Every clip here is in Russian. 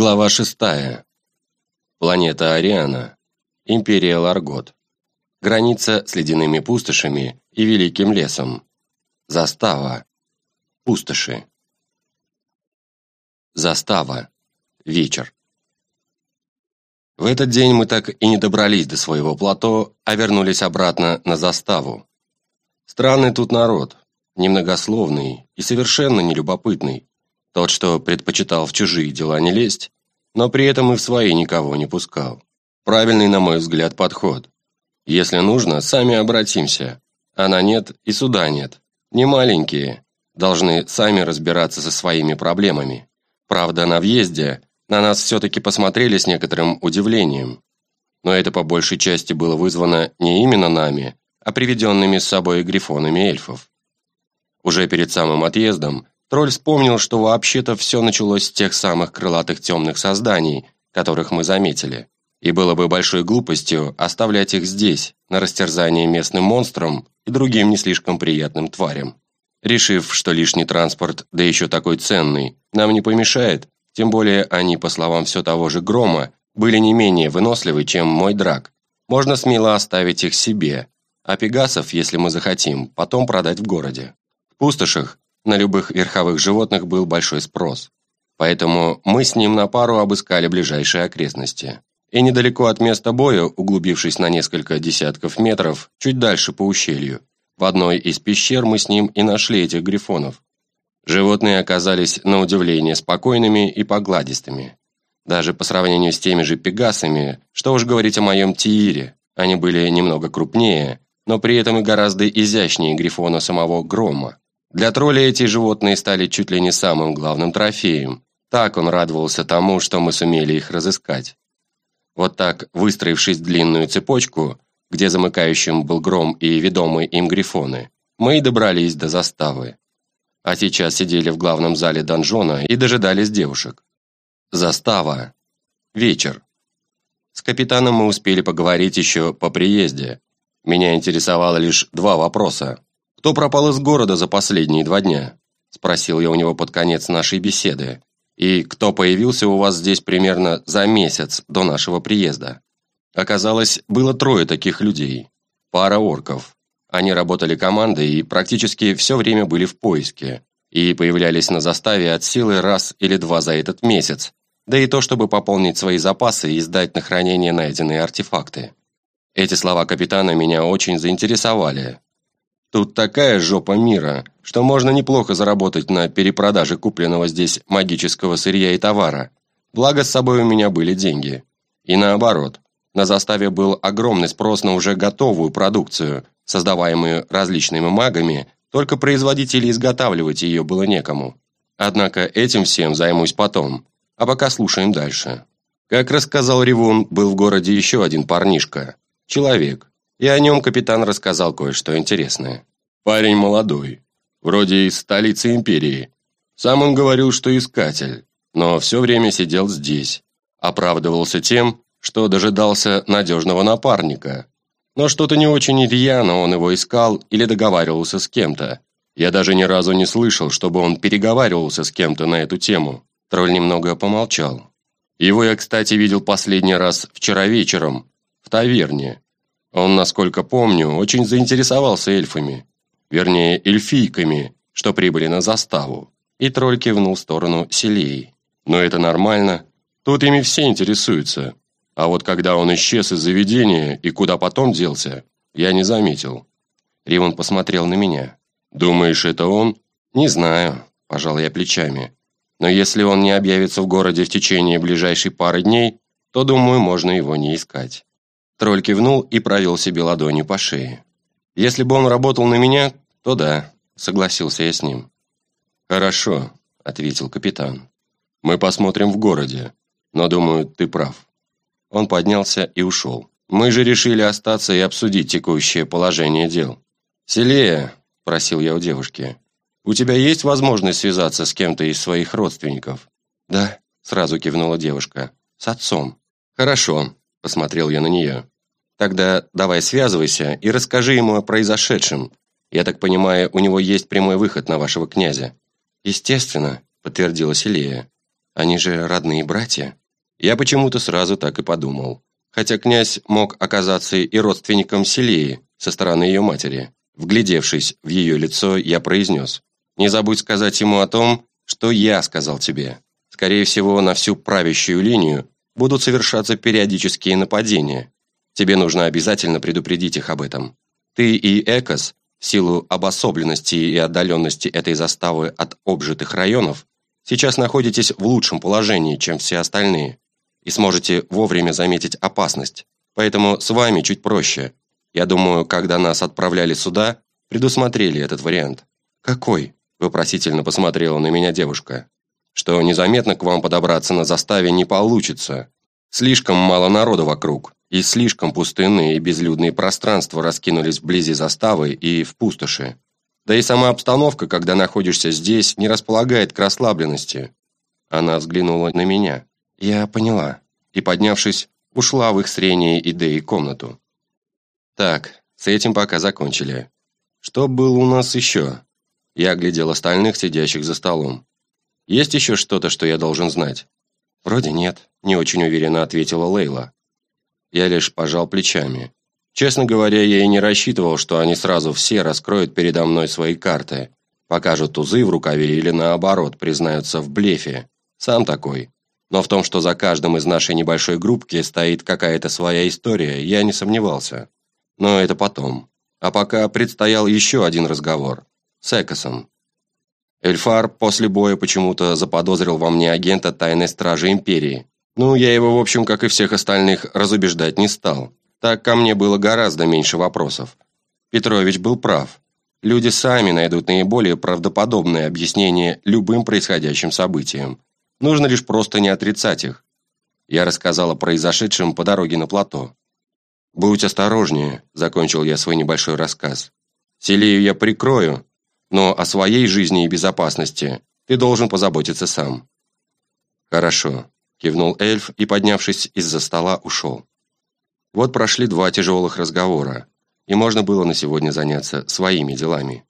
Глава шестая. Планета Ариана. Империя Ларгот. Граница с ледяными пустошами и великим лесом. Застава. Пустоши. Застава. Вечер. В этот день мы так и не добрались до своего плато, а вернулись обратно на заставу. Странный тут народ, немногословный и совершенно нелюбопытный. Тот, что предпочитал в чужие дела не лезть, но при этом и в свои никого не пускал. Правильный, на мой взгляд, подход. Если нужно, сами обратимся. Она нет и суда нет. Не маленькие. Должны сами разбираться со своими проблемами. Правда, на въезде на нас все-таки посмотрели с некоторым удивлением. Но это по большей части было вызвано не именно нами, а приведенными с собой грифонами эльфов. Уже перед самым отъездом Тролль вспомнил, что вообще-то все началось с тех самых крылатых темных созданий, которых мы заметили. И было бы большой глупостью оставлять их здесь, на растерзание местным монстрам и другим не слишком приятным тварям. Решив, что лишний транспорт, да еще такой ценный, нам не помешает, тем более они, по словам все того же Грома, были не менее выносливы, чем мой драк. Можно смело оставить их себе, а пегасов, если мы захотим, потом продать в городе. В пустошах на любых верховых животных был большой спрос. Поэтому мы с ним на пару обыскали ближайшие окрестности. И недалеко от места боя, углубившись на несколько десятков метров, чуть дальше по ущелью, в одной из пещер мы с ним и нашли этих грифонов. Животные оказались на удивление спокойными и погладистыми. Даже по сравнению с теми же пегасами, что уж говорить о моем Тиире, они были немного крупнее, но при этом и гораздо изящнее грифона самого Грома. Для тролля эти животные стали чуть ли не самым главным трофеем. Так он радовался тому, что мы сумели их разыскать. Вот так, выстроившись в длинную цепочку, где замыкающим был гром и ведомые им грифоны, мы и добрались до заставы. А сейчас сидели в главном зале донжона и дожидались девушек. Застава. Вечер. С капитаном мы успели поговорить еще по приезде. Меня интересовало лишь два вопроса. «Кто пропал из города за последние два дня?» – спросил я у него под конец нашей беседы. «И кто появился у вас здесь примерно за месяц до нашего приезда?» Оказалось, было трое таких людей. Пара орков. Они работали командой и практически все время были в поиске. И появлялись на заставе от силы раз или два за этот месяц. Да и то, чтобы пополнить свои запасы и сдать на хранение найденные артефакты. Эти слова капитана меня очень заинтересовали, Тут такая жопа мира, что можно неплохо заработать на перепродаже купленного здесь магического сырья и товара. Благо с собой у меня были деньги. И наоборот, на заставе был огромный спрос на уже готовую продукцию, создаваемую различными магами, только производителей изготавливать ее было некому. Однако этим всем займусь потом, а пока слушаем дальше. Как рассказал Ревун, был в городе еще один парнишка. Человек, и о нем капитан рассказал кое-что интересное. Парень молодой, вроде из столицы империи. Сам он говорил, что искатель, но все время сидел здесь. Оправдывался тем, что дожидался надежного напарника. Но что-то не очень рьяно он его искал или договаривался с кем-то. Я даже ни разу не слышал, чтобы он переговаривался с кем-то на эту тему. Тролль немного помолчал. Его я, кстати, видел последний раз вчера вечером, в таверне. Он, насколько помню, очень заинтересовался эльфами, вернее, эльфийками, что прибыли на заставу, и тролль кивнул в сторону Селии. Но это нормально, тут ими все интересуются. А вот когда он исчез из заведения и куда потом делся, я не заметил. Риван посмотрел на меня. «Думаешь, это он?» «Не знаю», – пожал я плечами. «Но если он не объявится в городе в течение ближайшей пары дней, то, думаю, можно его не искать». Тролль кивнул и провел себе ладонью по шее. «Если бы он работал на меня, то да», — согласился я с ним. «Хорошо», — ответил капитан. «Мы посмотрим в городе, но, думаю, ты прав». Он поднялся и ушел. «Мы же решили остаться и обсудить текущее положение дел». «Селея», — просил я у девушки, — «у тебя есть возможность связаться с кем-то из своих родственников?» «Да», — сразу кивнула девушка, — «с отцом». «Хорошо», – посмотрел я на нее. «Тогда давай связывайся и расскажи ему о произошедшем. Я так понимаю, у него есть прямой выход на вашего князя». «Естественно», – подтвердила Селия. Они же родные братья. Я почему-то сразу так и подумал. Хотя князь мог оказаться и родственником Селии со стороны ее матери. Вглядевшись в ее лицо, я произнес. «Не забудь сказать ему о том, что я сказал тебе. Скорее всего, на всю правящую линию будут совершаться периодические нападения. Тебе нужно обязательно предупредить их об этом. Ты и Экос, в силу обособленности и отдаленности этой заставы от обжитых районов, сейчас находитесь в лучшем положении, чем все остальные, и сможете вовремя заметить опасность. Поэтому с вами чуть проще. Я думаю, когда нас отправляли сюда, предусмотрели этот вариант. «Какой?» – вопросительно посмотрела на меня девушка. «Что незаметно к вам подобраться на заставе не получится. Слишком мало народа вокруг, и слишком пустынные и безлюдные пространства раскинулись вблизи заставы и в пустоши. Да и сама обстановка, когда находишься здесь, не располагает к расслабленности». Она взглянула на меня. «Я поняла». И, поднявшись, ушла в их с Реней и Дэй комнату. Так, с этим пока закончили. Что было у нас еще? Я глядел остальных, сидящих за столом. Есть еще что-то, что я должен знать? Вроде нет, не очень уверенно ответила Лейла. Я лишь пожал плечами. Честно говоря, я и не рассчитывал, что они сразу все раскроют передо мной свои карты, покажут тузы в рукаве или наоборот, признаются в блефе. Сам такой. Но в том, что за каждым из нашей небольшой группки стоит какая-то своя история, я не сомневался. Но это потом. А пока предстоял еще один разговор. С Экосом. Эльфар после боя почему-то заподозрил во мне агента тайной стражи Империи. Ну, я его, в общем, как и всех остальных, разубеждать не стал. Так ко мне было гораздо меньше вопросов. Петрович был прав. Люди сами найдут наиболее правдоподобное объяснение любым происходящим событиям. Нужно лишь просто не отрицать их. Я рассказал о произошедшем по дороге на плато. «Будь осторожнее», – закончил я свой небольшой рассказ. «Селию я прикрою, но о своей жизни и безопасности ты должен позаботиться сам». «Хорошо», – кивнул эльф и, поднявшись из-за стола, ушел. Вот прошли два тяжелых разговора, и можно было на сегодня заняться своими делами.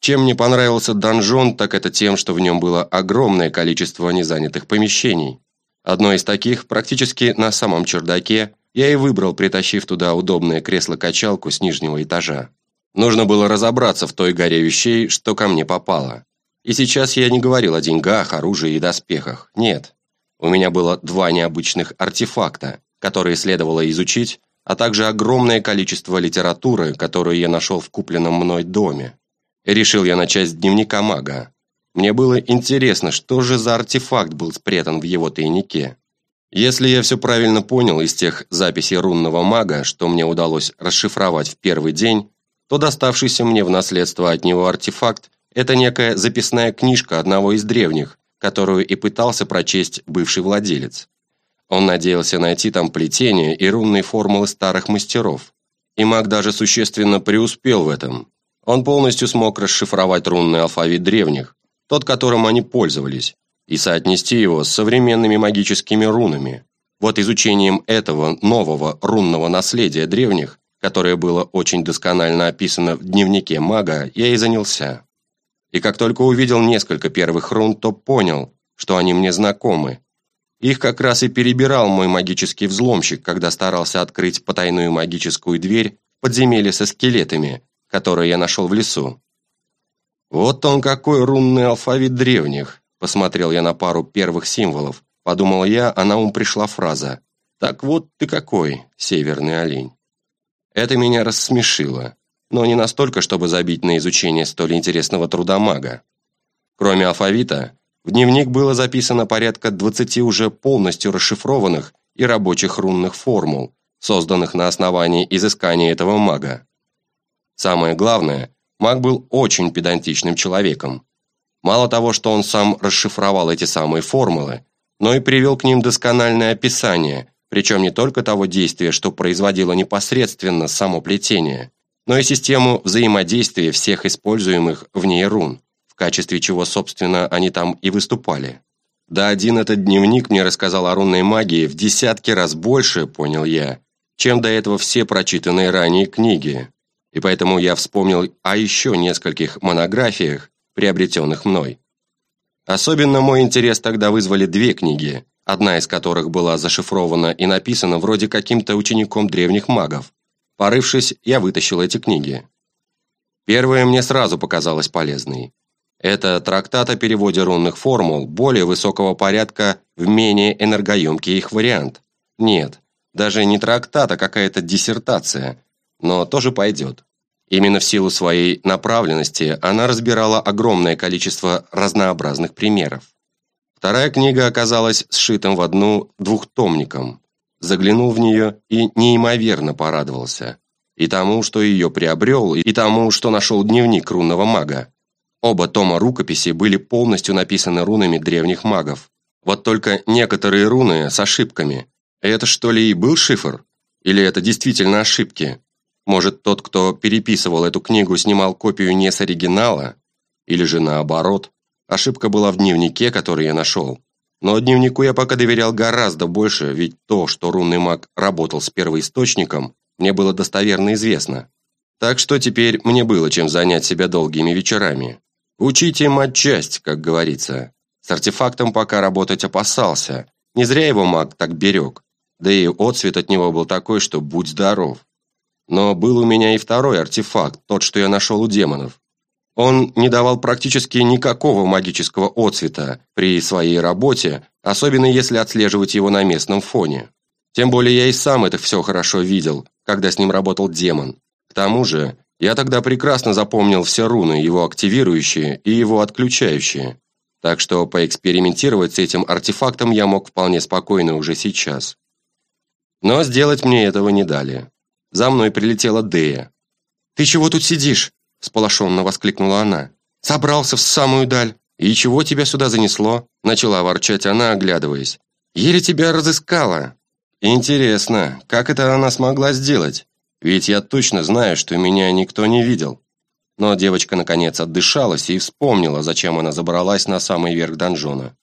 Чем мне понравился донжон, так это тем, что в нем было огромное количество незанятых помещений. Одно из таких, практически на самом чердаке, я и выбрал, притащив туда удобное кресло-качалку с нижнего этажа. Нужно было разобраться в той горе вещей, что ко мне попало. И сейчас я не говорил о деньгах, оружии и доспехах. Нет. У меня было два необычных артефакта, которые следовало изучить, а также огромное количество литературы, которую я нашел в купленном мной доме. Решил я начать с дневника мага. Мне было интересно, что же за артефакт был спрятан в его тайнике. Если я все правильно понял из тех записей рунного мага, что мне удалось расшифровать в первый день, то доставшийся мне в наследство от него артефакт – это некая записная книжка одного из древних, которую и пытался прочесть бывший владелец. Он надеялся найти там плетения и рунные формулы старых мастеров. И маг даже существенно преуспел в этом. Он полностью смог расшифровать рунный алфавит древних, тот, которым они пользовались, и соотнести его с современными магическими рунами. Вот изучением этого нового рунного наследия древних, которое было очень досконально описано в дневнике мага, я и занялся. И как только увидел несколько первых рун, то понял, что они мне знакомы. Их как раз и перебирал мой магический взломщик, когда старался открыть потайную магическую дверь в подземелье со скелетами, которые я нашел в лесу. Вот он какой рунный алфавит древних, Посмотрел я на пару первых символов. Подумал я, а на ум пришла фраза. «Так вот ты какой, северный олень». Это меня рассмешило, но не настолько, чтобы забить на изучение столь интересного труда мага. Кроме алфавита, в дневник было записано порядка 20 уже полностью расшифрованных и рабочих рунных формул, созданных на основании изыскания этого мага. Самое главное, маг был очень педантичным человеком. Мало того, что он сам расшифровал эти самые формулы, но и привел к ним доскональное описание, причем не только того действия, что производило непосредственно само плетение, но и систему взаимодействия всех используемых в ней рун, в качестве чего, собственно, они там и выступали. Да один этот дневник мне рассказал о рунной магии в десятки раз больше, понял я, чем до этого все прочитанные ранее книги. И поэтому я вспомнил о еще нескольких монографиях, приобретенных мной. Особенно мой интерес тогда вызвали две книги, одна из которых была зашифрована и написана вроде каким-то учеником древних магов. Порывшись, я вытащил эти книги. Первая мне сразу показалась полезной. Это трактат о переводе рунных формул более высокого порядка в менее энергоемкий их вариант. Нет, даже не трактат, а какая-то диссертация, но тоже пойдет. Именно в силу своей направленности она разбирала огромное количество разнообразных примеров. Вторая книга оказалась сшитым в одну двухтомником. Заглянул в нее и неимоверно порадовался. И тому, что ее приобрел, и тому, что нашел дневник рунного мага. Оба тома рукописи были полностью написаны рунами древних магов. Вот только некоторые руны с ошибками. Это что ли и был шифр? Или это действительно ошибки? Может, тот, кто переписывал эту книгу, снимал копию не с оригинала? Или же наоборот? Ошибка была в дневнике, который я нашел. Но дневнику я пока доверял гораздо больше, ведь то, что рунный маг работал с первоисточником, мне было достоверно известно. Так что теперь мне было чем занять себя долгими вечерами. Учите матчасть, как говорится. С артефактом пока работать опасался. Не зря его маг так берег. Да и отцвет от него был такой, что будь здоров. Но был у меня и второй артефакт, тот, что я нашел у демонов. Он не давал практически никакого магического отцвета при своей работе, особенно если отслеживать его на местном фоне. Тем более я и сам это все хорошо видел, когда с ним работал демон. К тому же, я тогда прекрасно запомнил все руны, его активирующие и его отключающие. Так что поэкспериментировать с этим артефактом я мог вполне спокойно уже сейчас. Но сделать мне этого не дали. За мной прилетела Дея. «Ты чего тут сидишь?» – сполошенно воскликнула она. «Собрался в самую даль. И чего тебя сюда занесло?» – начала ворчать она, оглядываясь. «Еле тебя разыскала». «Интересно, как это она смогла сделать?» Ведь я точно знаю, что меня никто не видел. Но девочка наконец отдышалась и вспомнила, зачем она забралась на самый верх донжона.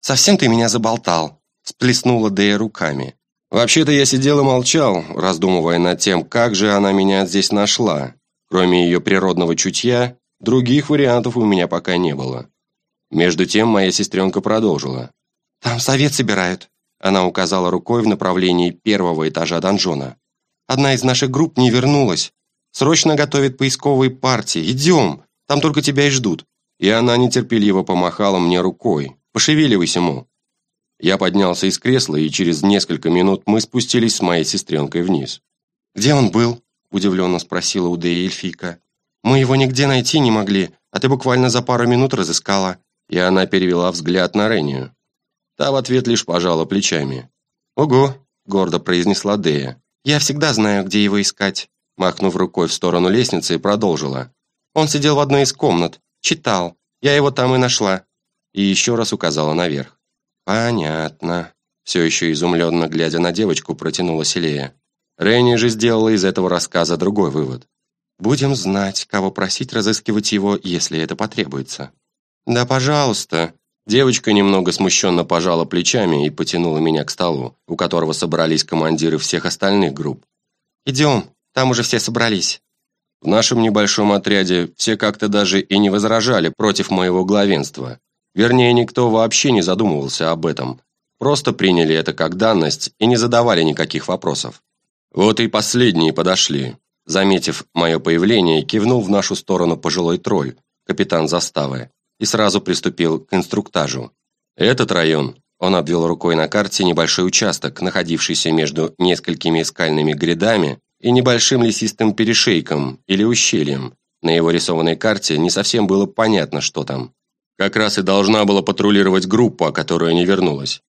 «Совсем ты меня заболтал», – сплеснула Дея руками. «Вообще-то я сидел и молчал, раздумывая над тем, как же она меня здесь нашла. Кроме ее природного чутья, других вариантов у меня пока не было». Между тем моя сестренка продолжила. «Там совет собирают», – она указала рукой в направлении первого этажа донжона. Одна из наших групп не вернулась. Срочно готовит поисковые партии. Идем, там только тебя и ждут». И она нетерпеливо помахала мне рукой. «Пошевеливайся, му». Я поднялся из кресла, и через несколько минут мы спустились с моей сестренкой вниз. «Где он был?» – удивленно спросила у Деи эльфийка. «Мы его нигде найти не могли, а ты буквально за пару минут разыскала». И она перевела взгляд на Рению. Та в ответ лишь пожала плечами. «Ого!» – гордо произнесла Дея. «Я всегда знаю, где его искать», махнув рукой в сторону лестницы, и продолжила. «Он сидел в одной из комнат, читал. Я его там и нашла». И еще раз указала наверх. «Понятно». Все еще изумленно глядя на девочку, протянула Селея. Ренни же сделала из этого рассказа другой вывод. «Будем знать, кого просить разыскивать его, если это потребуется». «Да, пожалуйста», Девочка немного смущенно пожала плечами и потянула меня к столу, у которого собрались командиры всех остальных групп. «Идем, там уже все собрались». В нашем небольшом отряде все как-то даже и не возражали против моего главенства. Вернее, никто вообще не задумывался об этом. Просто приняли это как данность и не задавали никаких вопросов. Вот и последние подошли. Заметив мое появление, кивнул в нашу сторону пожилой тролль, капитан заставы и сразу приступил к инструктажу. Этот район, он обвел рукой на карте небольшой участок, находившийся между несколькими скальными грядами и небольшим лесистым перешейком или ущельем. На его рисованной карте не совсем было понятно, что там. Как раз и должна была патрулировать группа, которая не вернулась.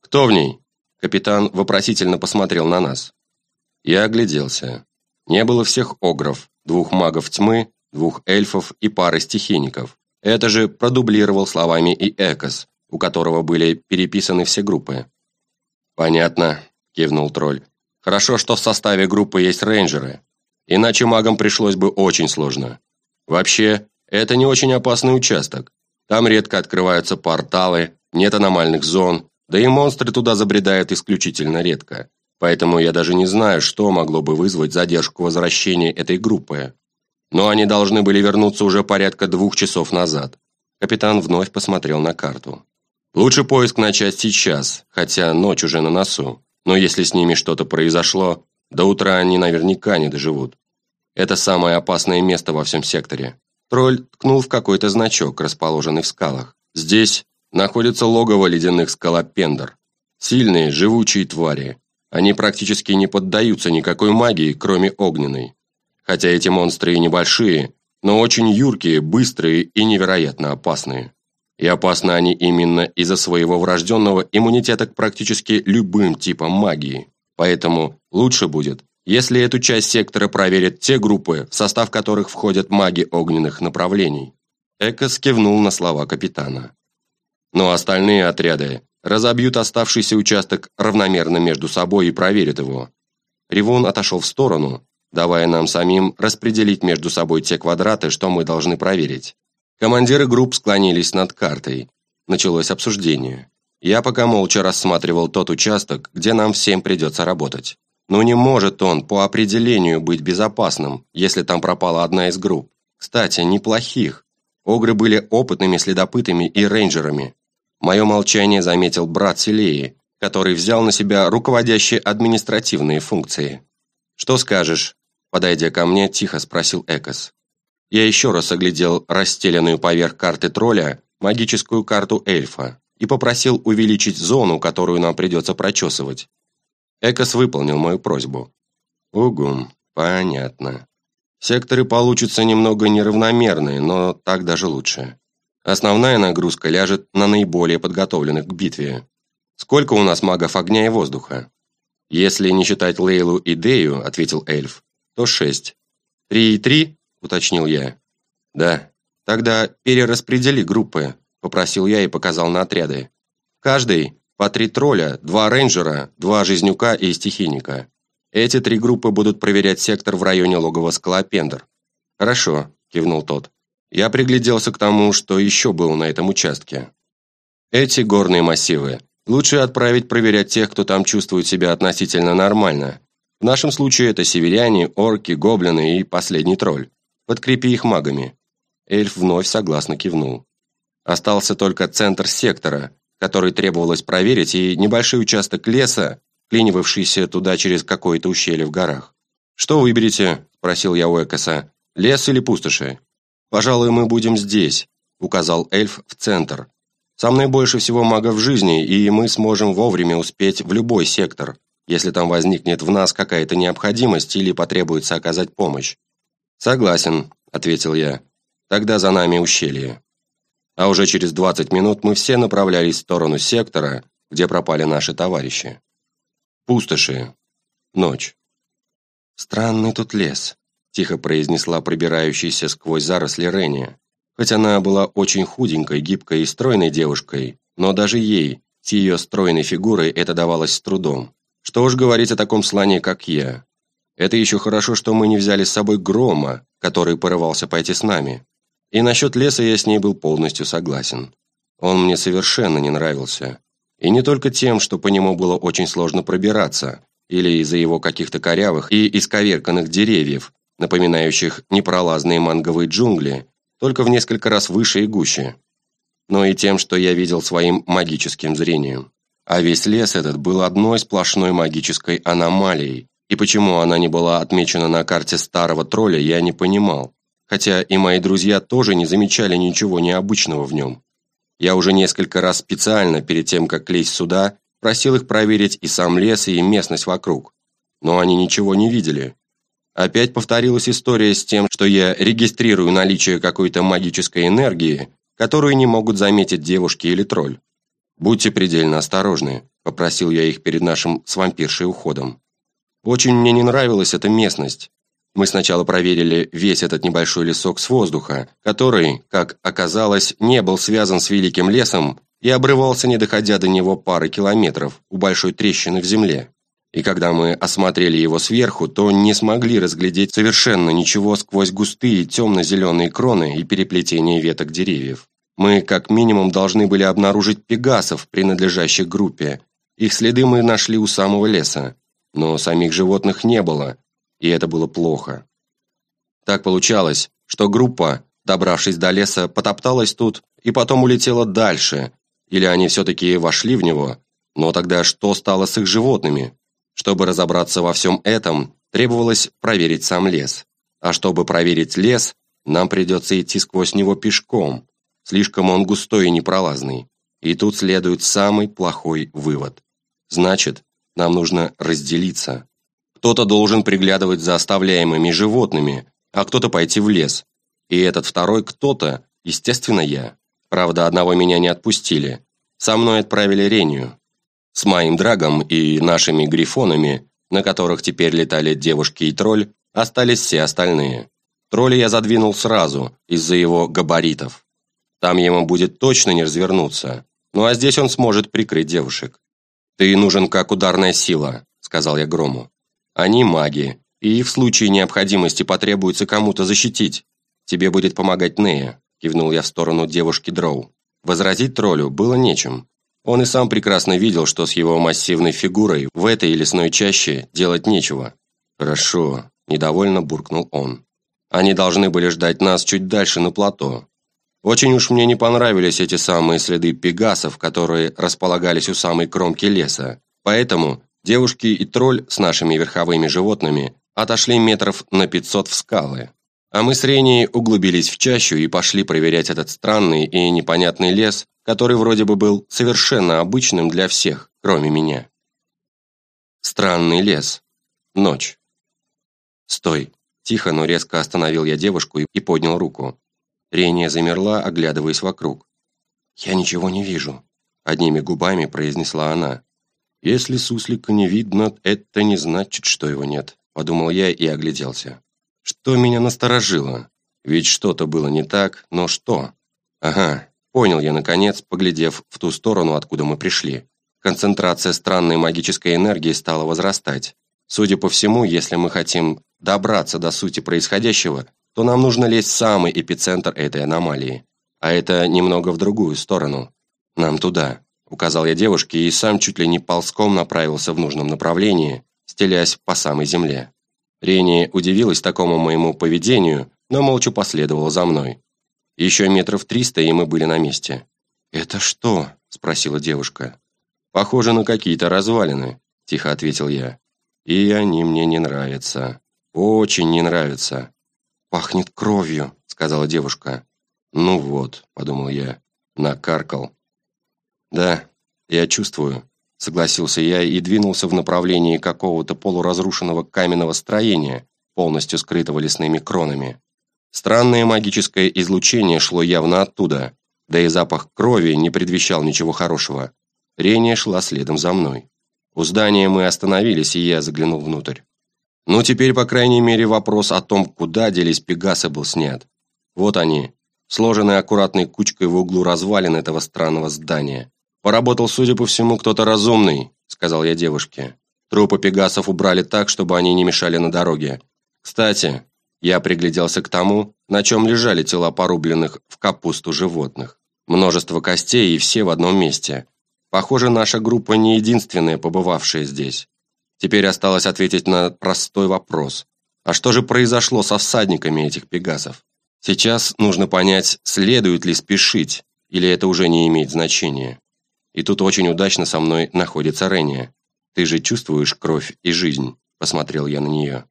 «Кто в ней?» Капитан вопросительно посмотрел на нас. Я огляделся. Не было всех огров, двух магов тьмы, двух эльфов и пары стихийников. Это же продублировал словами и Экос, у которого были переписаны все группы. «Понятно», – кивнул тролль. «Хорошо, что в составе группы есть рейнджеры. Иначе магам пришлось бы очень сложно. Вообще, это не очень опасный участок. Там редко открываются порталы, нет аномальных зон, да и монстры туда забредают исключительно редко. Поэтому я даже не знаю, что могло бы вызвать задержку возвращения этой группы но они должны были вернуться уже порядка двух часов назад. Капитан вновь посмотрел на карту. «Лучше поиск начать сейчас, хотя ночь уже на носу. Но если с ними что-то произошло, до утра они наверняка не доживут. Это самое опасное место во всем секторе». Тролль ткнул в какой-то значок, расположенный в скалах. «Здесь находится логово ледяных скалопендр. Сильные, живучие твари. Они практически не поддаются никакой магии, кроме огненной. Хотя эти монстры и небольшие, но очень юркие, быстрые и невероятно опасные. И опасны они именно из-за своего врожденного иммунитета к практически любым типам магии. Поэтому лучше будет, если эту часть сектора проверят те группы, в состав которых входят маги огненных направлений. Экос кивнул на слова капитана. Но остальные отряды разобьют оставшийся участок равномерно между собой и проверят его. Ревун отошел в сторону, давая нам самим распределить между собой те квадраты, что мы должны проверить. Командиры групп склонились над картой. Началось обсуждение. Я пока молча рассматривал тот участок, где нам всем придется работать. Но не может он по определению быть безопасным, если там пропала одна из групп. Кстати, неплохих. Огры были опытными следопытами и рейнджерами. Мое молчание заметил брат Селеи, который взял на себя руководящие административные функции. «Что скажешь?» Подойдя ко мне, тихо спросил Экос. Я еще раз оглядел расстеленную поверх карты тролля магическую карту эльфа и попросил увеличить зону, которую нам придется прочесывать. Экос выполнил мою просьбу. Угу, понятно. Секторы получатся немного неравномерные, но так даже лучше. Основная нагрузка ляжет на наиболее подготовленных к битве. Сколько у нас магов огня и воздуха? Если не считать Лейлу и Дею, ответил эльф, то шесть. Три и три?» – уточнил я. «Да. Тогда перераспредели группы», – попросил я и показал на отряды. «Каждый по три тролля, два рейнджера, два жизнюка и стихийника. Эти три группы будут проверять сектор в районе логова Скалопендр». «Хорошо», – кивнул тот. Я пригляделся к тому, что еще было на этом участке. Эти горные массивы лучше отправить проверять тех, кто там чувствует себя относительно нормально, в нашем случае это северяне, орки, гоблины и последний тролль. Подкрепи их магами». Эльф вновь согласно кивнул. Остался только центр сектора, который требовалось проверить, и небольшой участок леса, клинивавшийся туда через какое-то ущелье в горах. «Что выберете?» – спросил я у Экоса. «Лес или пустоши?» «Пожалуй, мы будем здесь», – указал эльф в центр. «Со мной больше всего магов в жизни, и мы сможем вовремя успеть в любой сектор если там возникнет в нас какая-то необходимость или потребуется оказать помощь. «Согласен», – ответил я. «Тогда за нами ущелье». А уже через 20 минут мы все направлялись в сторону сектора, где пропали наши товарищи. Пустоши. Ночь. «Странный тут лес», – тихо произнесла пробирающаяся сквозь заросли Ренни. Хоть она была очень худенькой, гибкой и стройной девушкой, но даже ей, с ее стройной фигурой, это давалось с трудом. Что уж говорить о таком слоне, как я. Это еще хорошо, что мы не взяли с собой Грома, который порывался пойти с нами. И насчет леса я с ней был полностью согласен. Он мне совершенно не нравился. И не только тем, что по нему было очень сложно пробираться, или из-за его каких-то корявых и исковерканных деревьев, напоминающих непролазные манговые джунгли, только в несколько раз выше и гуще, но и тем, что я видел своим магическим зрением. А весь лес этот был одной сплошной магической аномалией, и почему она не была отмечена на карте старого тролля, я не понимал. Хотя и мои друзья тоже не замечали ничего необычного в нем. Я уже несколько раз специально, перед тем, как лезть сюда, просил их проверить и сам лес, и местность вокруг. Но они ничего не видели. Опять повторилась история с тем, что я регистрирую наличие какой-то магической энергии, которую не могут заметить девушки или тролль. «Будьте предельно осторожны», – попросил я их перед нашим с вампиршей уходом. Очень мне не нравилась эта местность. Мы сначала проверили весь этот небольшой лесок с воздуха, который, как оказалось, не был связан с великим лесом и обрывался, не доходя до него пары километров, у большой трещины в земле. И когда мы осмотрели его сверху, то не смогли разглядеть совершенно ничего сквозь густые темно-зеленые кроны и переплетение веток деревьев. Мы, как минимум, должны были обнаружить пегасов, принадлежащих группе. Их следы мы нашли у самого леса, но самих животных не было, и это было плохо. Так получалось, что группа Добравшись до леса, потопталась тут и потом улетела дальше. Или они все-таки вошли в него. Но тогда что стало с их животными? Чтобы разобраться во всем этом, требовалось проверить сам лес. А чтобы проверить лес, нам придется идти сквозь него пешком. Слишком он густой и непролазный. И тут следует самый плохой вывод. Значит, нам нужно разделиться. Кто-то должен приглядывать за оставляемыми животными, а кто-то пойти в лес. И этот второй кто-то, естественно, я. Правда, одного меня не отпустили. Со мной отправили Рению. С моим драгом и нашими грифонами, на которых теперь летали девушки и тролль, остались все остальные. Тролля я задвинул сразу, из-за его габаритов. Там ему будет точно не развернуться. Ну а здесь он сможет прикрыть девушек. «Ты нужен как ударная сила», — сказал я Грому. «Они маги, и в случае необходимости потребуется кому-то защитить. Тебе будет помогать Нея», — кивнул я в сторону девушки Дроу. Возразить троллю было нечем. Он и сам прекрасно видел, что с его массивной фигурой в этой лесной чаще делать нечего. «Хорошо», – недовольно буркнул он. «Они должны были ждать нас чуть дальше на плато. Очень уж мне не понравились эти самые следы пегасов, которые располагались у самой кромки леса. Поэтому девушки и тролль с нашими верховыми животными отошли метров на 500 в скалы. А мы с Реней углубились в чащу и пошли проверять этот странный и непонятный лес, который вроде бы был совершенно обычным для всех, кроме меня. Странный лес. Ночь. «Стой!» Тихо, но резко остановил я девушку и поднял руку. Рения замерла, оглядываясь вокруг. «Я ничего не вижу», — одними губами произнесла она. «Если суслика не видно, это не значит, что его нет», — подумал я и огляделся. Что меня насторожило? Ведь что-то было не так, но что? Ага, понял я наконец, поглядев в ту сторону, откуда мы пришли. Концентрация странной магической энергии стала возрастать. Судя по всему, если мы хотим добраться до сути происходящего, то нам нужно лезть в самый эпицентр этой аномалии. А это немного в другую сторону. Нам туда, указал я девушке и сам чуть ли не ползком направился в нужном направлении, стелясь по самой земле. Рени удивилась такому моему поведению, но молча последовала за мной. Еще метров триста, и мы были на месте. «Это что?» – спросила девушка. «Похоже на какие-то развалины», – тихо ответил я. «И они мне не нравятся. Очень не нравятся». «Пахнет кровью», – сказала девушка. «Ну вот», – подумал я, накаркал. «Да, я чувствую. Согласился я и двинулся в направлении какого-то полуразрушенного каменного строения, полностью скрытого лесными кронами. Странное магическое излучение шло явно оттуда, да и запах крови не предвещал ничего хорошего. Рения шла следом за мной. У здания мы остановились, и я заглянул внутрь. Ну, теперь, по крайней мере, вопрос о том, куда делись Пегасы, был снят. Вот они, сложенные аккуратной кучкой в углу развалин этого странного здания. «Поработал, судя по всему, кто-то разумный», – сказал я девушке. Трупы пегасов убрали так, чтобы они не мешали на дороге. Кстати, я пригляделся к тому, на чем лежали тела порубленных в капусту животных. Множество костей и все в одном месте. Похоже, наша группа не единственная, побывавшая здесь. Теперь осталось ответить на простой вопрос. А что же произошло со всадниками этих пегасов? Сейчас нужно понять, следует ли спешить, или это уже не имеет значения. И тут очень удачно со мной находится Рения. Ты же чувствуешь кровь и жизнь?» – посмотрел я на нее.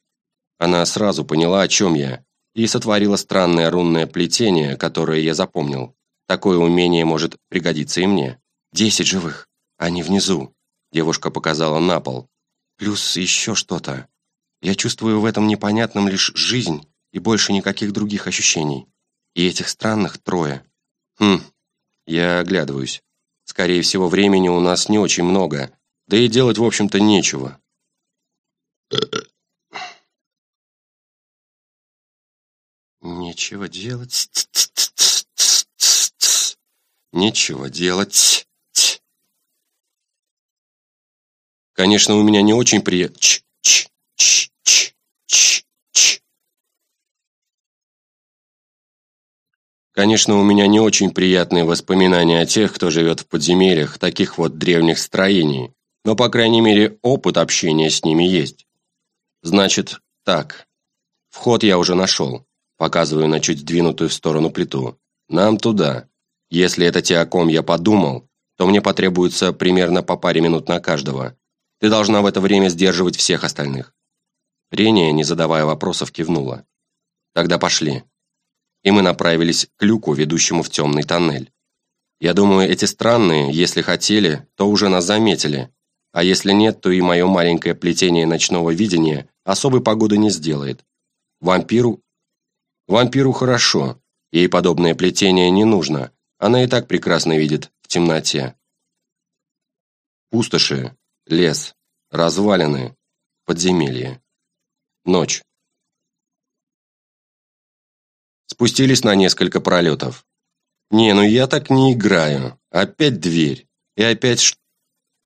Она сразу поняла, о чем я, и сотворила странное рунное плетение, которое я запомнил. Такое умение может пригодиться и мне. «Десять живых. Они внизу», – девушка показала на пол. «Плюс еще что-то. Я чувствую в этом непонятном лишь жизнь и больше никаких других ощущений. И этих странных трое. Хм, я оглядываюсь. Скорее всего, времени у нас не очень много, да и делать, в общем-то, нечего. Нечего делать. Нечего делать. Конечно, у меня не очень приятно. Конечно, у меня не очень приятные воспоминания о тех, кто живет в подземельях таких вот древних строений, но, по крайней мере, опыт общения с ними есть. Значит, так. Вход я уже нашел. Показываю на чуть сдвинутую в сторону плиту. «Нам туда. Если это те, о ком я подумал, то мне потребуется примерно по паре минут на каждого. Ты должна в это время сдерживать всех остальных». Рения, не задавая вопросов, кивнула. «Тогда пошли». И мы направились к люку, ведущему в темный тоннель. Я думаю, эти странные, если хотели, то уже нас заметили. А если нет, то и мое маленькое плетение ночного видения особой погоды не сделает. Вампиру... Вампиру хорошо. Ей подобное плетение не нужно. Она и так прекрасно видит в темноте. Пустоши, лес, развалины, подземелье. Ночь. Спустились на несколько пролетов. Не, ну я так не играю. Опять дверь. И опять.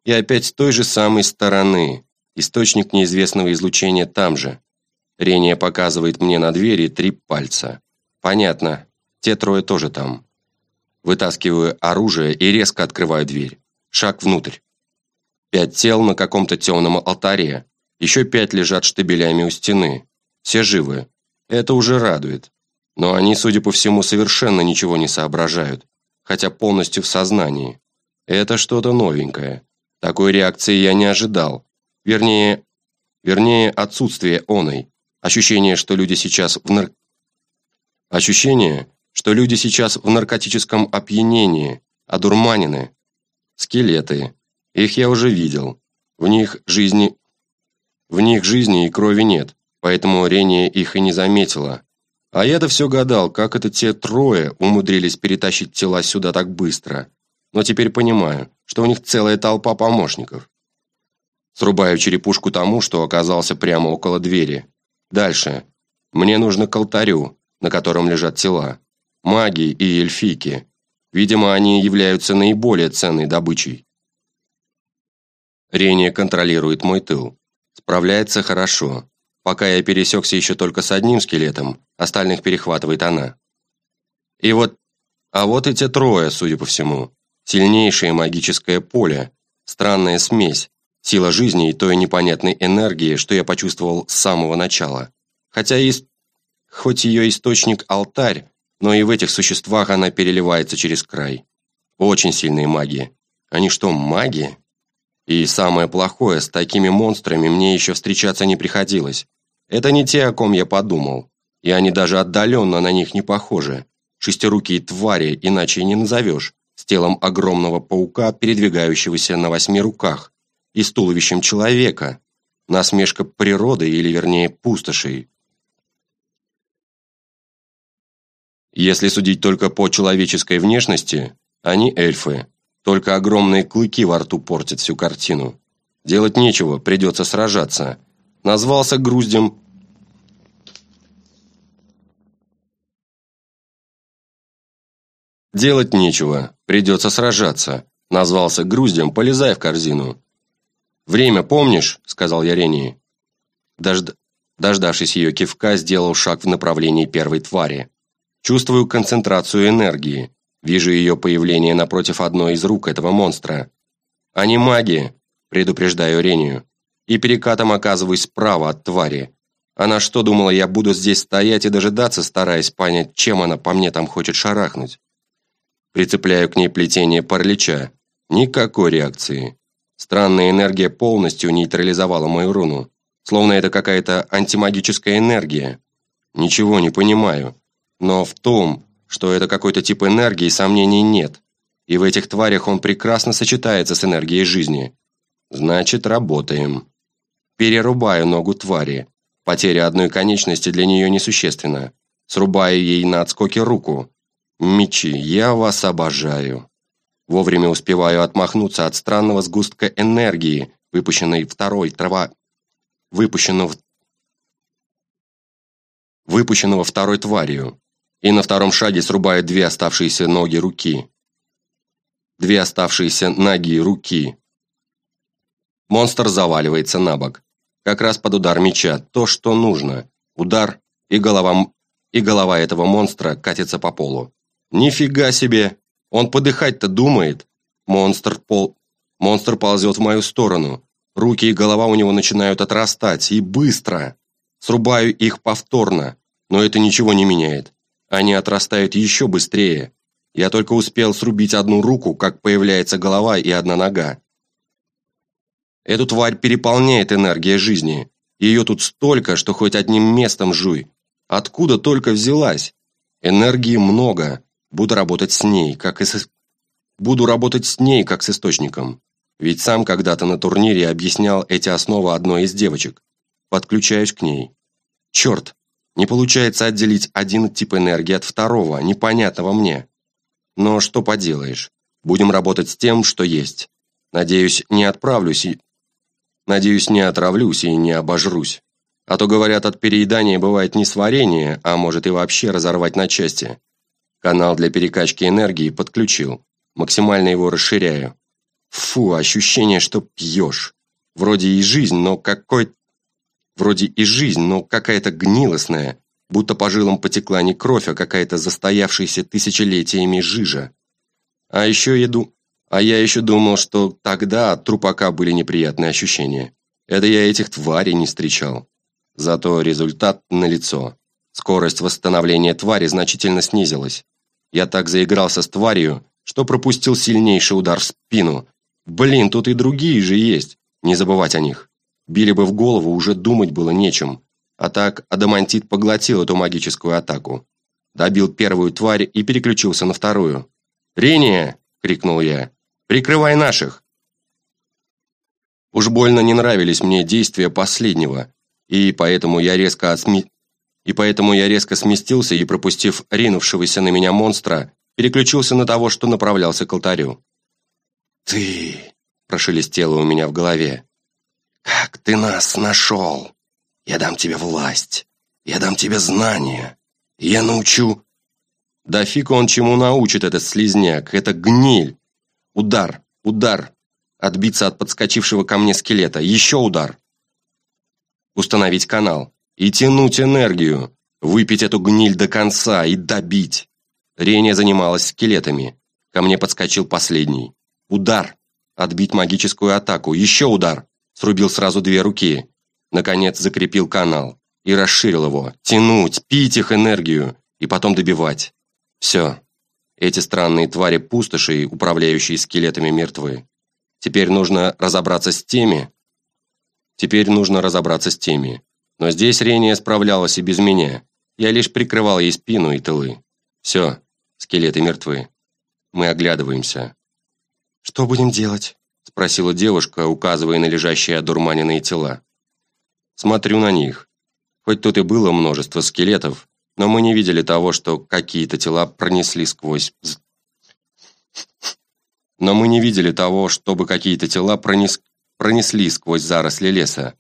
И опять с той же самой стороны. Источник неизвестного излучения там же. Рения показывает мне на двери три пальца. Понятно. Те трое тоже там. Вытаскиваю оружие и резко открываю дверь. Шаг внутрь. Пять тел на каком-то темном алтаре. Еще пять лежат штабелями у стены. Все живы. Это уже радует. Но они, судя по всему, совершенно ничего не соображают, хотя полностью в сознании. Это что-то новенькое. Такой реакции я не ожидал. Вернее, вернее отсутствие оной. Ощущение, что люди сейчас в нар... Ощущение, что люди сейчас в наркотическом опьянении, одурманены. Скелеты. Их я уже видел. В них жизни... В них жизни и крови нет, поэтому Рения их и не заметила. А я-то все гадал, как это те трое умудрились перетащить тела сюда так быстро. Но теперь понимаю, что у них целая толпа помощников. Срубаю черепушку тому, что оказался прямо около двери. Дальше. Мне нужно к алтарю, на котором лежат тела. Маги и эльфийки. Видимо, они являются наиболее ценной добычей. Рения контролирует мой тыл. Справляется хорошо. Пока я пересекся еще только с одним скелетом, остальных перехватывает она. И вот... А вот эти трое, судя по всему. Сильнейшее магическое поле, странная смесь, сила жизни и той непонятной энергии, что я почувствовал с самого начала. Хотя есть... Хоть ее источник алтарь, но и в этих существах она переливается через край. Очень сильные маги. Они что, маги? И самое плохое, с такими монстрами мне еще встречаться не приходилось. Это не те, о ком я подумал. И они даже отдаленно на них не похожи. Шестирукие твари, иначе и не назовешь, с телом огромного паука, передвигающегося на восьми руках, и с туловищем человека. Насмешка природы, или вернее пустошей. Если судить только по человеческой внешности, они эльфы, только огромные клыки во рту портят всю картину. Делать нечего, придется сражаться. Назвался груздем. Делать нечего, придется сражаться. Назвался груздем, полезай в корзину. «Время помнишь?» – сказал я Рении. Дожд... Дождавшись ее кивка, сделал шаг в направлении первой твари. Чувствую концентрацию энергии. Вижу ее появление напротив одной из рук этого монстра. «Они маги», – предупреждаю Рению. И перекатом оказываюсь справа от твари. Она что, думала, я буду здесь стоять и дожидаться, стараясь понять, чем она по мне там хочет шарахнуть? Прицепляю к ней плетение паралича. Никакой реакции. Странная энергия полностью нейтрализовала мою руну. Словно это какая-то антимагическая энергия. Ничего не понимаю. Но в том, что это какой-то тип энергии, сомнений нет. И в этих тварях он прекрасно сочетается с энергией жизни. Значит, работаем. Перерубаю ногу твари. Потеря одной конечности для нее несущественна. Срубаю ей на отскоке руку. Мечи, я вас обожаю. Вовремя успеваю отмахнуться от странного сгустка энергии, выпущенной второй трава... Выпущенного... Выпущенного второй тварью и на втором шаге срубает две оставшиеся ноги руки. Две оставшиеся ноги руки. Монстр заваливается на бок. Как раз под удар меча, то, что нужно. Удар, и голова, и голова этого монстра катится по полу. Нифига себе! Он подыхать-то думает. Монстр пол... Монстр ползет в мою сторону. Руки и голова у него начинают отрастать, и быстро. Срубаю их повторно. Но это ничего не меняет. Они отрастают еще быстрее. Я только успел срубить одну руку, как появляется голова и одна нога. Эту тварь переполняет энергия жизни. Ее тут столько, что хоть одним местом жуй. Откуда только взялась? Энергии много. Буду работать с ней, как и с... Буду работать с ней, как с источником. Ведь сам когда-то на турнире объяснял эти основы одной из девочек. Подключаюсь к ней. Черт, не получается отделить один тип энергии от второго, непонятного мне. Но что поделаешь. Будем работать с тем, что есть. Надеюсь, не отправлюсь и... Надеюсь, не отравлюсь и не обожрусь. А то, говорят, от переедания бывает несварение, а может и вообще разорвать на части. Канал для перекачки энергии подключил. Максимально его расширяю. Фу, ощущение, что пьешь. Вроде и жизнь, но какой... Вроде и жизнь, но какая-то гнилостная, будто по жилам потекла не кровь, а какая-то застоявшаяся тысячелетиями жижа. А еще еду... А я еще думал, что тогда от трупака были неприятные ощущения. Это я этих тварей не встречал. Зато результат налицо. Скорость восстановления твари значительно снизилась. Я так заигрался с тварью, что пропустил сильнейший удар в спину, Блин, тут и другие же есть. Не забывать о них. Били бы в голову, уже думать было нечем. А так Адамантит поглотил эту магическую атаку. Добил первую тварь и переключился на вторую. «Рения!» — крикнул я. «Прикрывай наших!» Уж больно не нравились мне действия последнего, и поэтому я резко отсми... И поэтому я резко сместился и, пропустив ринувшегося на меня монстра, переключился на того, что направлялся к алтарю. «Ты!» – прошелестело у меня в голове. «Как ты нас нашел? Я дам тебе власть, я дам тебе знания, я научу...» «Да фиг он чему научит этот слизняк, это гниль!» «Удар, удар!» Отбиться от подскочившего ко мне скелета, еще удар! Установить канал и тянуть энергию, выпить эту гниль до конца и добить. Рения занималась скелетами. Ко мне подскочил последний. Удар. Отбить магическую атаку. Еще удар. Срубил сразу две руки. Наконец закрепил канал. И расширил его. Тянуть, пить их энергию. И потом добивать. Все. Эти странные твари пустоши, управляющие скелетами, мертвы. Теперь нужно разобраться с теми. Теперь нужно разобраться с теми. Но здесь Рения справлялась и без меня. Я лишь прикрывал ей спину и тылы. Все, скелеты мертвы. Мы оглядываемся. «Что будем делать?» – спросила девушка, указывая на лежащие одурманенные тела. «Смотрю на них. Хоть тут и было множество скелетов, но мы не видели того, что какие-то тела пронесли сквозь... Но мы не видели того, чтобы какие-то тела пронес... пронесли сквозь заросли леса.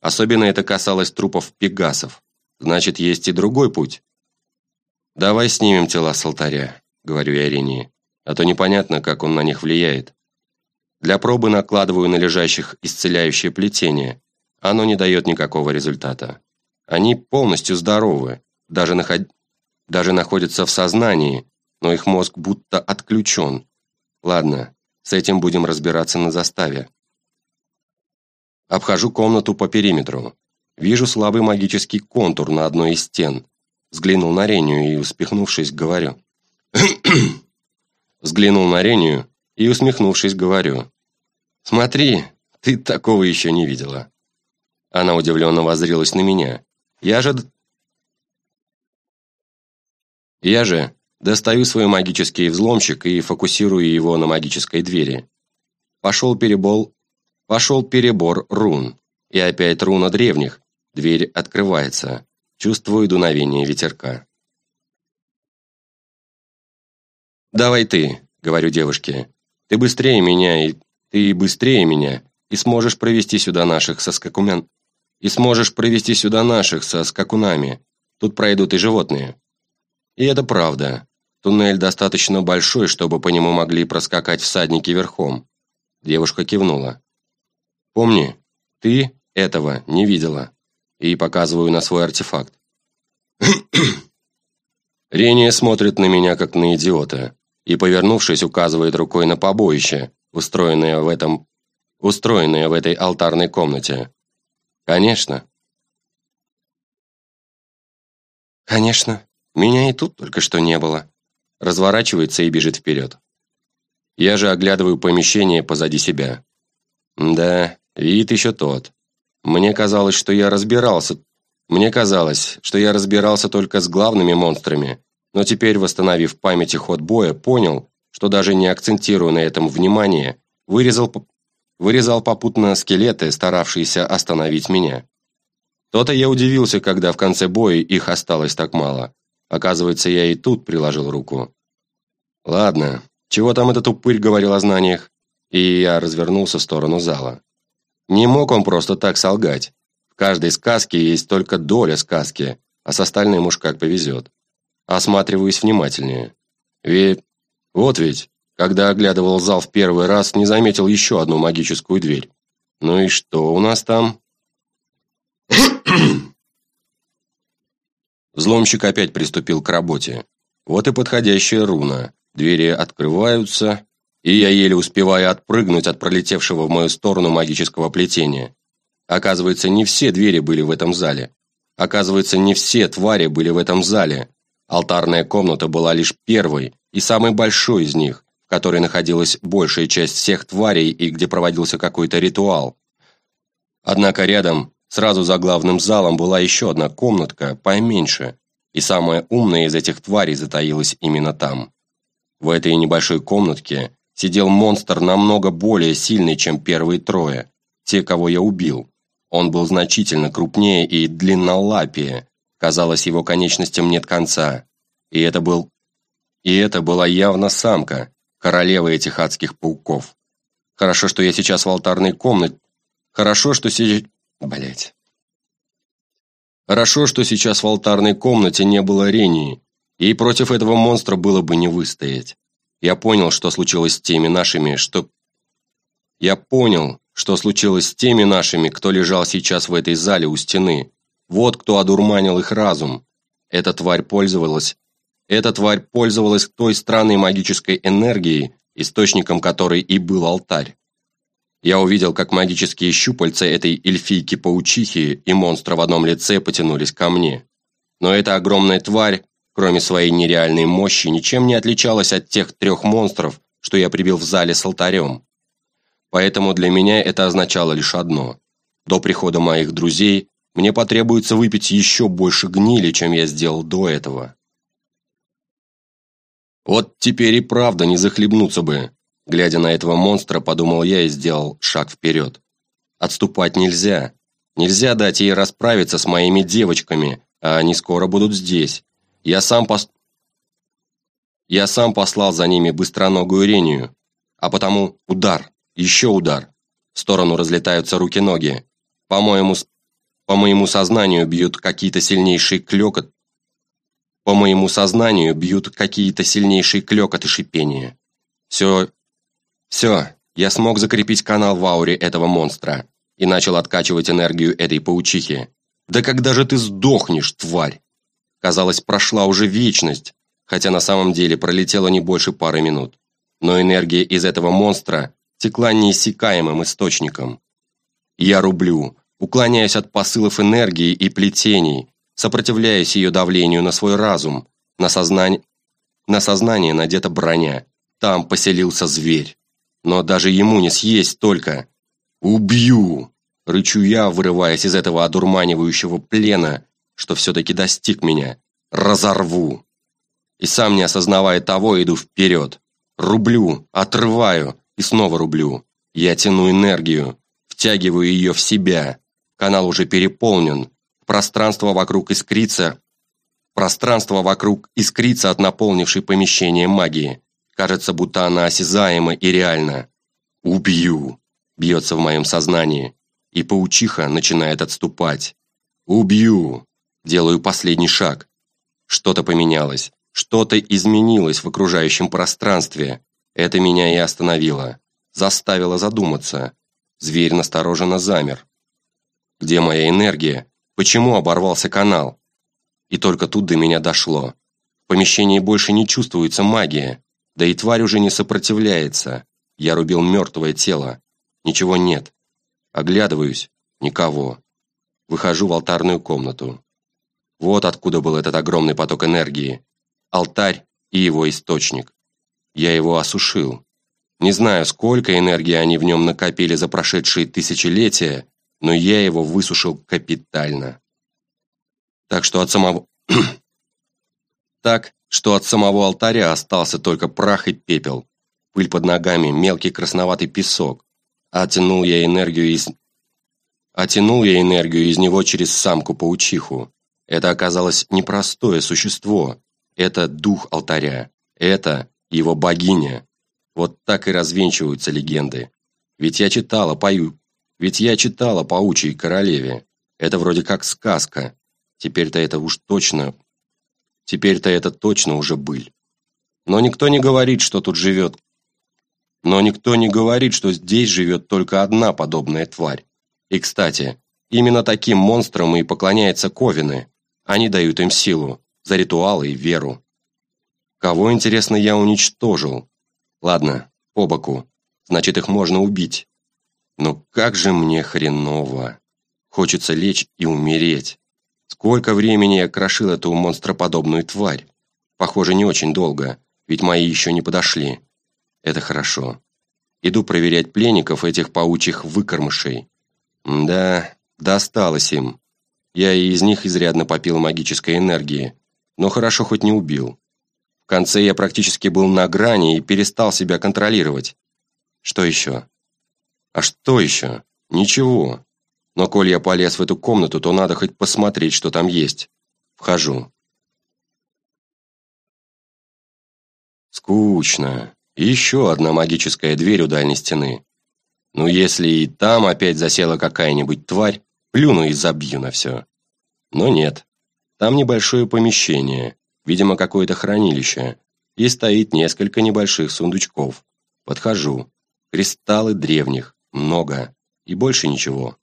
Особенно это касалось трупов пегасов. Значит, есть и другой путь. «Давай снимем тела с алтаря», — говорю я Ирине а то непонятно, как он на них влияет. Для пробы накладываю на лежащих исцеляющее плетение. Оно не дает никакого результата. Они полностью здоровы, даже, наход... даже находятся в сознании, но их мозг будто отключен. Ладно, с этим будем разбираться на заставе. Обхожу комнату по периметру. Вижу слабый магический контур на одной из стен. Взглянул на Рению и, успехнувшись, говорю. Взглянул на Рению и, усмехнувшись, говорю. «Смотри, ты такого еще не видела». Она удивленно воззрилась на меня. «Я же...» Я же достаю свой магический взломщик и фокусирую его на магической двери. Пошел перебол... Пошел перебор рун. И опять руна древних. Дверь открывается. Чувствую дуновение ветерка. «Давай ты», — говорю девушке. «Ты быстрее меня, и ты быстрее меня, и сможешь провести сюда наших со скакумен... И сможешь провести сюда наших со скакунами. Тут пройдут и животные». И это правда. Туннель достаточно большой, чтобы по нему могли проскакать всадники верхом. Девушка кивнула. «Помни, ты этого не видела». И показываю на свой артефакт. Рения смотрит на меня, как на идиота и, повернувшись, указывает рукой на побоище, устроенное в этом устроенное в этой алтарной комнате. Конечно. «Конечно. Меня и тут только что не было». Разворачивается и бежит вперед. Я же оглядываю помещение позади себя. Да, вид еще тот. Мне казалось, что я разбирался. Мне казалось, что я разбирался только с главными монстрами, но теперь, восстановив в памяти ход боя, понял, что даже не акцентируя на этом внимание, вырезал, вырезал попутно скелеты, старавшиеся остановить меня. То-то я удивился, когда в конце боя их осталось так мало. Оказывается, я и тут приложил руку. Ладно, чего там этот упырь говорил о знаниях? И я развернулся в сторону зала. Не мог он просто так солгать. В каждой сказке есть только доля сказки, а с остальным уж как повезет. Осматриваюсь внимательнее. Ведь... Вот ведь, когда оглядывал зал в первый раз, не заметил еще одну магическую дверь. Ну и что у нас там? Взломщик опять приступил к работе. Вот и подходящая руна. Двери открываются, и я еле успеваю отпрыгнуть от пролетевшего в мою сторону магического плетения. Оказывается, не все двери были в этом зале. Оказывается, не все твари были в этом зале. Алтарная комната была лишь первой и самой большой из них, в которой находилась большая часть всех тварей и где проводился какой-то ритуал. Однако рядом Сразу за главным залом была еще одна комнатка, поменьше, и самая умная из этих тварей затаилась именно там. В этой небольшой комнатке сидел монстр намного более сильный, чем первые трое, те, кого я убил. Он был значительно крупнее и длиннолапее, казалось, его конечностям нет конца. И это был... И это была явно самка, королева этих адских пауков. Хорошо, что я сейчас в алтарной комнате... Хорошо, что сейчас... Блять. Хорошо, что сейчас в алтарной комнате не было Рении, и против этого монстра было бы не выстоять. Я понял, что случилось с теми нашими, что... Я понял, что случилось с теми нашими, кто лежал сейчас в этой зале у стены. Вот кто одурманил их разум. Эта тварь пользовалась... Эта тварь пользовалась той странной магической энергией, источником которой и был алтарь. Я увидел, как магические щупальца этой эльфийки-паучихи и монстра в одном лице потянулись ко мне. Но эта огромная тварь, кроме своей нереальной мощи, ничем не отличалась от тех трех монстров, что я прибил в зале с алтарем. Поэтому для меня это означало лишь одно. До прихода моих друзей мне потребуется выпить еще больше гнили, чем я сделал до этого. Вот теперь и правда не захлебнуться бы, Глядя на этого монстра, подумал я и сделал шаг вперед. Отступать нельзя. Нельзя дать ей расправиться с моими девочками, а они скоро будут здесь. Я сам пос... Я сам послал за ними быстроногую Рению. А потому удар, еще удар. В сторону разлетаются руки-ноги. По-моему, по моему сознанию бьют какие-то сильнейшие клёкот. По моему сознанию бьют какие-то сильнейшие клёкот и шипения. Все все, я смог закрепить канал в ауре этого монстра и начал откачивать энергию этой паучихи. Да когда же ты сдохнешь, тварь? Казалось, прошла уже вечность, хотя на самом деле пролетело не больше пары минут. Но энергия из этого монстра текла неиссякаемым источником. Я рублю, уклоняясь от посылов энергии и плетений, сопротивляясь ее давлению на свой разум, на сознание, на сознание надета броня. Там поселился зверь но даже ему не съесть только. «Убью!» – рычу я, вырываясь из этого одурманивающего плена, что все-таки достиг меня. «Разорву!» И сам, не осознавая того, иду вперед. Рублю, отрываю и снова рублю. Я тяну энергию, втягиваю ее в себя. Канал уже переполнен. Пространство вокруг искрится. Пространство вокруг искрится от наполнившей помещение магии. Кажется, будто она осязаема и реальна. «Убью!» – бьется в моем сознании, и паучиха начинает отступать. «Убью!» – делаю последний шаг. Что-то поменялось, что-то изменилось в окружающем пространстве. Это меня и остановило, заставило задуматься. Зверь настороженно замер. Где моя энергия? Почему оборвался канал? И только тут до меня дошло. В помещении больше не чувствуется магия. Да и тварь уже не сопротивляется. Я рубил мертвое тело. Ничего нет. Оглядываюсь. Никого. Выхожу в алтарную комнату. Вот откуда был этот огромный поток энергии. Алтарь и его источник. Я его осушил. Не знаю, сколько энергии они в нем накопили за прошедшие тысячелетия, но я его высушил капитально. Так что от самого... так, что от самого алтаря остался только прах и пепел. Пыль под ногами, мелкий красноватый песок. Оттянул я энергию из... Оттянул я энергию из него через самку-паучиху. Это оказалось непростое существо. Это дух алтаря. Это его богиня. Вот так и развенчиваются легенды. Ведь я читала, пою... Ведь я читала «Паучьей королеве». Это вроде как сказка. Теперь-то это уж точно... Теперь-то это точно уже быль. Но никто не говорит, что тут живет. Но никто не говорит, что здесь живет только одна подобная тварь. И, кстати, именно таким монстрам и поклоняются ковины. Они дают им силу, за ритуалы и веру. Кого, интересно, я уничтожил? Ладно, по боку. Значит, их можно убить. Но как же мне хреново. Хочется лечь и умереть. Сколько времени я крошил эту монстроподобную тварь? Похоже, не очень долго, ведь мои еще не подошли. Это хорошо. Иду проверять пленников этих паучьих выкормышей. Да, досталось им. Я и из них изрядно попил магической энергии, но хорошо хоть не убил. В конце я практически был на грани и перестал себя контролировать. Что еще? А что еще? Ничего. Но коль я полез в эту комнату, то надо хоть посмотреть, что там есть. Вхожу. Скучно. еще одна магическая дверь у дальней стены. Ну, если и там опять засела какая-нибудь тварь, плюну и забью на все. Но нет. Там небольшое помещение, видимо, какое-то хранилище, и стоит несколько небольших сундучков. Подхожу. Кристаллы древних, много, и больше ничего.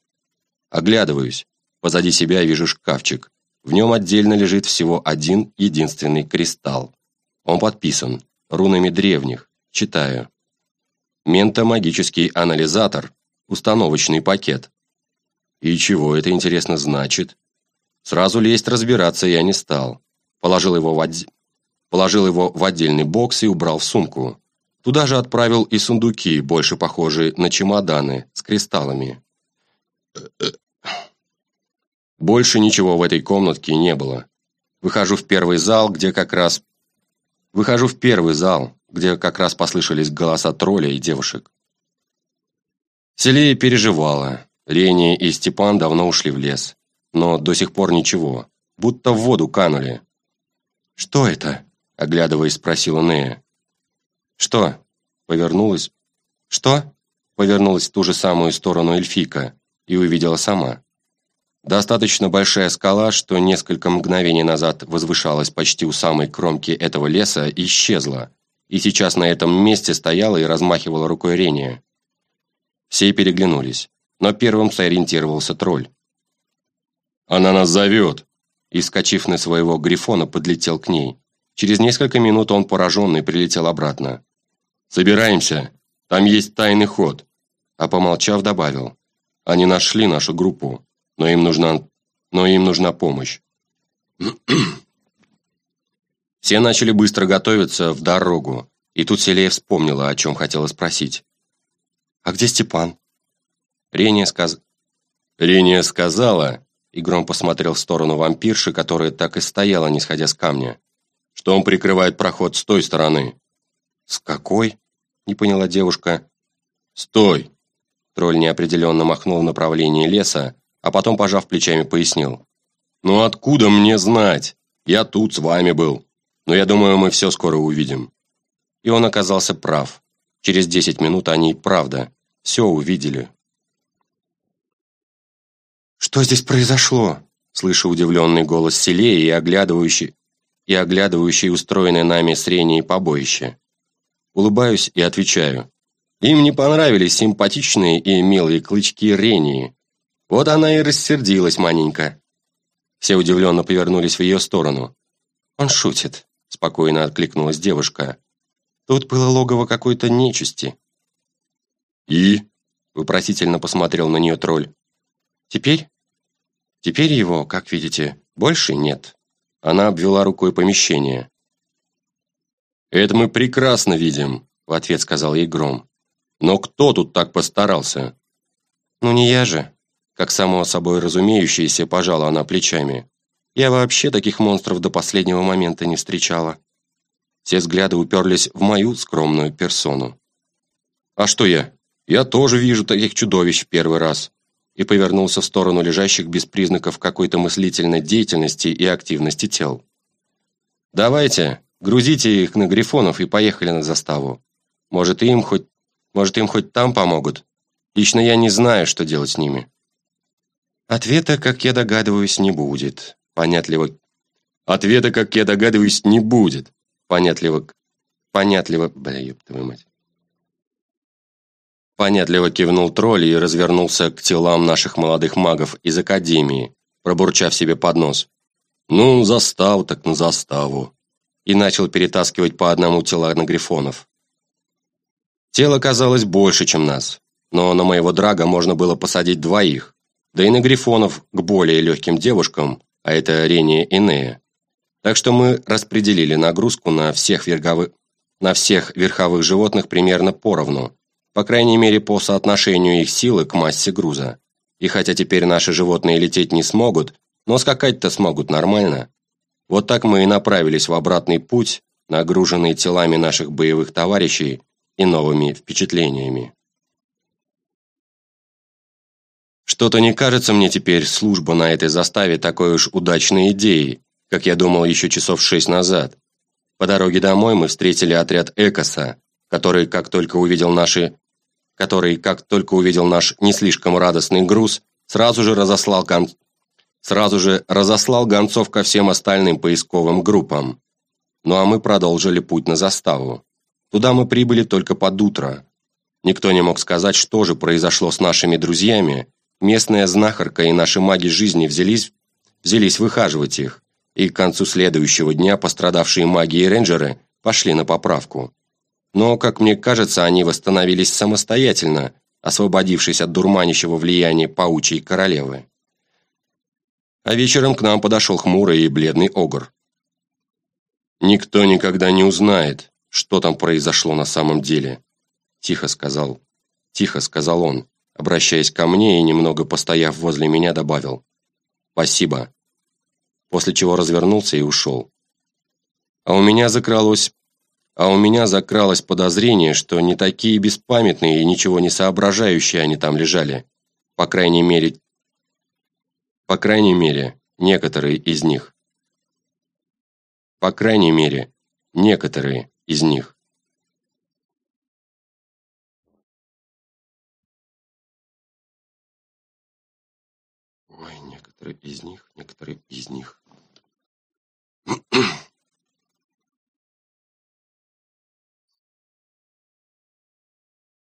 Оглядываюсь. Позади себя вижу шкафчик. В нем отдельно лежит всего один единственный кристалл. Он подписан рунами древних. Читаю. Ментомагический анализатор. Установочный пакет. И чего это, интересно, значит? Сразу лезть разбираться я не стал. Положил его в, отд... Положил его в отдельный бокс и убрал в сумку. Туда же отправил и сундуки, больше похожие на чемоданы, с кристаллами. Больше ничего в этой комнатке не было. Выхожу в первый зал, где как раз... Выхожу в первый зал, где как раз послышались голоса тролля и девушек. Селея переживала. Лени и Степан давно ушли в лес. Но до сих пор ничего. Будто в воду канули. «Что это?» – оглядываясь, спросила Нея. «Что?» – повернулась. «Что?» – повернулась в ту же самую сторону эльфика и увидела сама. Достаточно большая скала, что несколько мгновений назад возвышалась почти у самой кромки этого леса, исчезла, и сейчас на этом месте стояла и размахивала рукой Рения. Все переглянулись, но первым сориентировался тролль. «Она нас зовет!» И, скачив на своего грифона, подлетел к ней. Через несколько минут он, пораженный, прилетел обратно. «Собираемся! Там есть тайный ход!» А помолчав, добавил. «Они нашли нашу группу но им нужна, но им нужна помощь. Все начали быстро готовиться в дорогу, и тут Селея вспомнила, о чем хотела спросить. «А где Степан?» Рения, сказ... Рения сказала, и Гром посмотрел в сторону вампирши, которая так и стояла, не сходя с камня, он прикрывает проход с той стороны. «С какой?» – не поняла девушка. «Стой!» Тролль неопределенно махнул в направлении леса, а потом, пожав плечами, пояснил. «Ну откуда мне знать? Я тут с вами был. Но я думаю, мы все скоро увидим». И он оказался прав. Через десять минут они, правда, все увидели. «Что здесь произошло?» Слышу удивленный голос Селеи и оглядывающий, и оглядывающий устроенное нами срение и побоище. Улыбаюсь и отвечаю. Им не понравились симпатичные и милые клычки Рении, вот она и рассердилась маленько. Все удивленно повернулись в ее сторону. «Он шутит», – спокойно откликнулась девушка. «Тут было логово какой-то нечисти». «И?» – вопросительно посмотрел на нее тролль. «Теперь?» «Теперь его, как видите, Больше нет. Она обвела рукой помещение. «Это мы прекрасно видим», — в ответ сказал ей Гром. «Но кто тут так постарался?» «Ну не я же», — как само собой разумеющееся пожала она плечами. «Я вообще таких монстров до последнего момента не встречала». Все взгляды уперлись в мою скромную персону. «А что я? Я тоже вижу таких чудовищ в первый раз», и повернулся в сторону лежащих без признаков какой-то мыслительной деятельности и активности тел. «Давайте, грузите их на грифонов и поехали на заставу. Может, им хоть, может, им хоть там помогут? Лично я не знаю, что делать с ними». Ответа, как я догадываюсь, не будет. Понятливо. Ответа, как я догадываюсь, не будет. Понятливо. Понятливо. Бля, ёб твою мать. Понятливо кивнул тролль и развернулся к телам наших молодых магов из Академии, пробурчав себе под нос. «Ну, застав так на заставу!» И начал перетаскивать по одному тела на грифонов. Тело казалось больше, чем нас, но на моего драга можно было посадить двоих, да и на грифонов к более легким девушкам, а это Рения и Нея. Так что мы распределили нагрузку на всех, верговы... на всех верховых животных примерно поровну, по крайней мере, по соотношению их силы к массе груза. И хотя теперь наши животные лететь не смогут, но скакать-то смогут нормально. Вот так мы и направились в обратный путь, нагруженные телами наших боевых товарищей и новыми впечатлениями. Что-то не кажется мне теперь служба на этой заставе такой уж удачной идеей, как я думал еще часов шесть назад. По дороге домой мы встретили отряд Экоса, который, как только увидел наши который, как только увидел наш не слишком радостный груз, сразу же разослал гон... сразу же разослал гонцов ко всем остальным поисковым группам. Ну а мы продолжили путь на заставу. Туда мы прибыли только под утро. Никто не мог сказать, что же произошло с нашими друзьями. Местная знахарка и наши маги жизни взялись, взялись выхаживать их, и к концу следующего дня пострадавшие маги и рейнджеры пошли на поправку. Но, как мне кажется, они восстановились самостоятельно, освободившись от дурманящего влияния паучьей королевы. А вечером к нам подошел хмурый и бледный огр. «Никто никогда не узнает, что там произошло на самом деле», тихо сказал, тихо сказал он, обращаясь ко мне и, немного постояв возле меня, добавил «Спасибо», после чего развернулся и ушел. А у меня закралось а у меня закралось подозрение, что не такие беспамятные и ничего не соображающие они там лежали. По крайней мере... По крайней мере, некоторые из них. По крайней мере, некоторые из них. Ой, некоторые из них, некоторые из них.